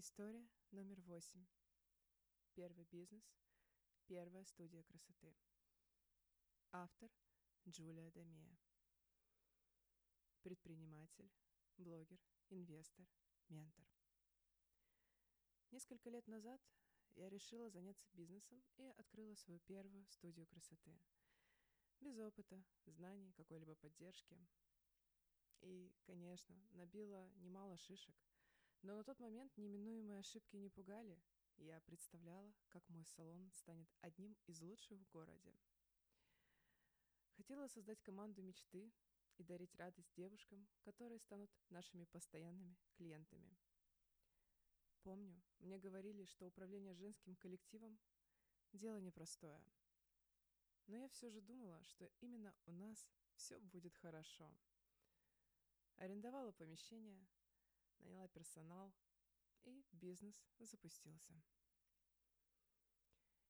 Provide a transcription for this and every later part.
История номер восемь. Первый бизнес. Первая студия красоты. Автор Джулия Демия. Предприниматель, блогер, инвестор, ментор. Несколько лет назад я решила заняться бизнесом и открыла свою первую студию красоты. Без опыта, знаний, какой-либо поддержки. И, конечно, набила немало шишек. Но на тот момент неминуемые ошибки не пугали. Я представляла, как мой салон станет одним из лучших в городе. Хотела создать команду мечты и дарить радость девушкам, которые станут нашими постоянными клиентами. Помню, мне говорили, что управление женским коллективом – дело непростое. Но я все же думала, что именно у нас все будет хорошо. Арендовала помещение, наняла персонал, и бизнес запустился.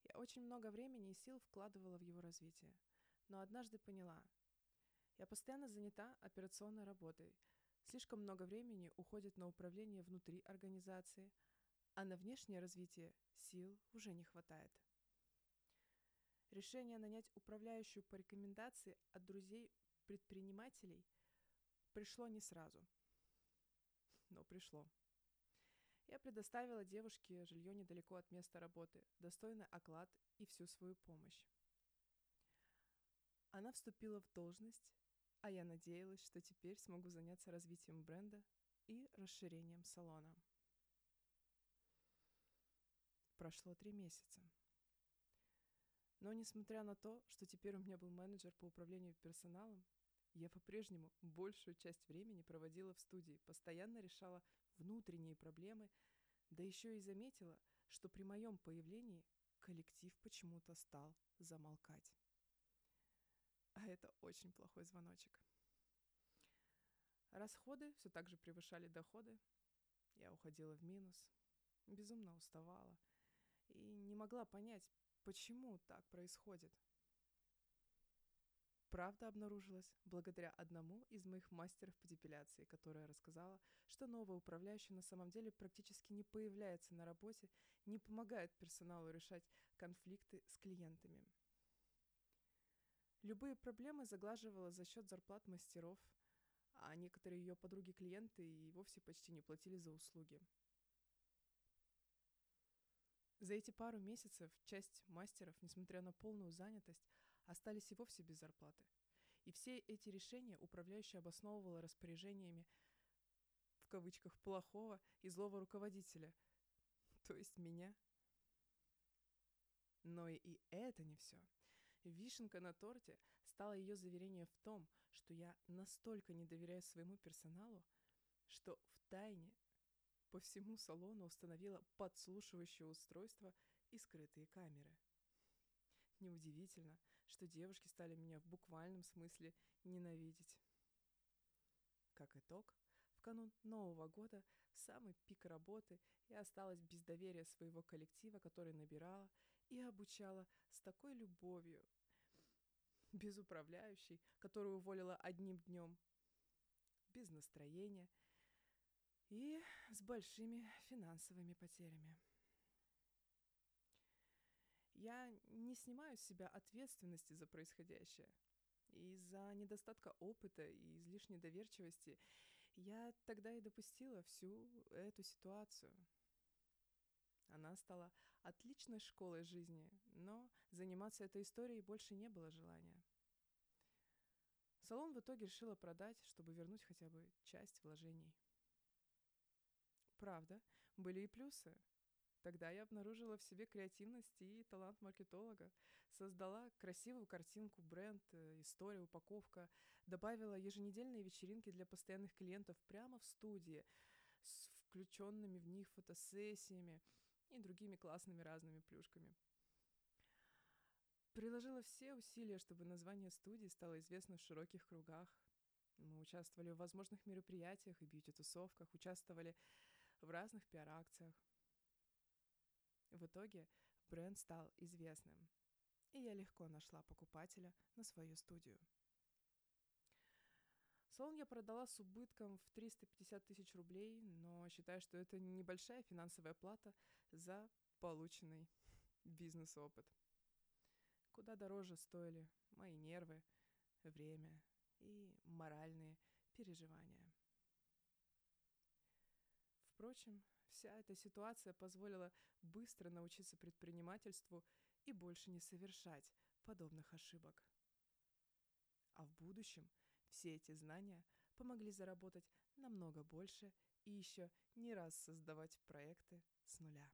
Я очень много времени и сил вкладывала в его развитие, но однажды поняла. Я постоянно занята операционной работой, слишком много времени уходит на управление внутри организации, а на внешнее развитие сил уже не хватает. Решение нанять управляющую по рекомендации от друзей-предпринимателей пришло не сразу – но пришло. Я предоставила девушке жилье недалеко от места работы, достойный оклад и всю свою помощь. Она вступила в должность, а я надеялась, что теперь смогу заняться развитием бренда и расширением салона. Прошло три месяца. Но несмотря на то, что теперь у меня был менеджер по управлению персоналом, я по-прежнему большую часть времени проводила в студии, постоянно решала внутренние проблемы, да еще и заметила, что при моем появлении коллектив почему-то стал замолкать. А это очень плохой звоночек. Расходы все так же превышали доходы. Я уходила в минус, безумно уставала и не могла понять, почему так происходит. Правда обнаружилась благодаря одному из моих мастеров по депиляции, которая рассказала, что новая управляющая на самом деле практически не появляется на работе, не помогает персоналу решать конфликты с клиентами. Любые проблемы заглаживала за счет зарплат мастеров, а некоторые ее подруги-клиенты и вовсе почти не платили за услуги. За эти пару месяцев часть мастеров, несмотря на полную занятость, остались и вовсе без зарплаты. И все эти решения управляющая обосновывала распоряжениями в кавычках плохого и злого руководителя, то есть меня. Но и это не все. Вишенка на торте стало ее заверение в том, что я настолько не доверяю своему персоналу, что в тайне по всему салону установила подслушивающее устройство и скрытые камеры. Неудивительно, что девушки стали меня в буквальном смысле ненавидеть. Как итог, в канун Нового года, в самый пик работы, я осталась без доверия своего коллектива, который набирала и обучала с такой любовью, без управляющей, которую уволила одним днем, без настроения и с большими финансовыми потерями. Я не снимаю с себя ответственности за происходящее. Из-за недостатка опыта и излишней доверчивости я тогда и допустила всю эту ситуацию. Она стала отличной школой жизни, но заниматься этой историей больше не было желания. Салон в итоге решила продать, чтобы вернуть хотя бы часть вложений. Правда, были и плюсы. Тогда я обнаружила в себе креативность и талант маркетолога. Создала красивую картинку, бренд, э, история, упаковка. Добавила еженедельные вечеринки для постоянных клиентов прямо в студии с включенными в них фотосессиями и другими классными разными плюшками. Приложила все усилия, чтобы название студии стало известно в широких кругах. Мы участвовали в возможных мероприятиях и бьюти-тусовках, участвовали в разных пиар-акциях. В итоге бренд стал известным, и я легко нашла покупателя на свою студию. Салон я продала с убытком в 350 тысяч рублей, но считаю, что это небольшая финансовая плата за полученный бизнес-опыт. Куда дороже стоили мои нервы, время и моральные переживания. Впрочем, вся эта ситуация позволила быстро научиться предпринимательству и больше не совершать подобных ошибок. А в будущем все эти знания помогли заработать намного больше и еще не раз создавать проекты с нуля.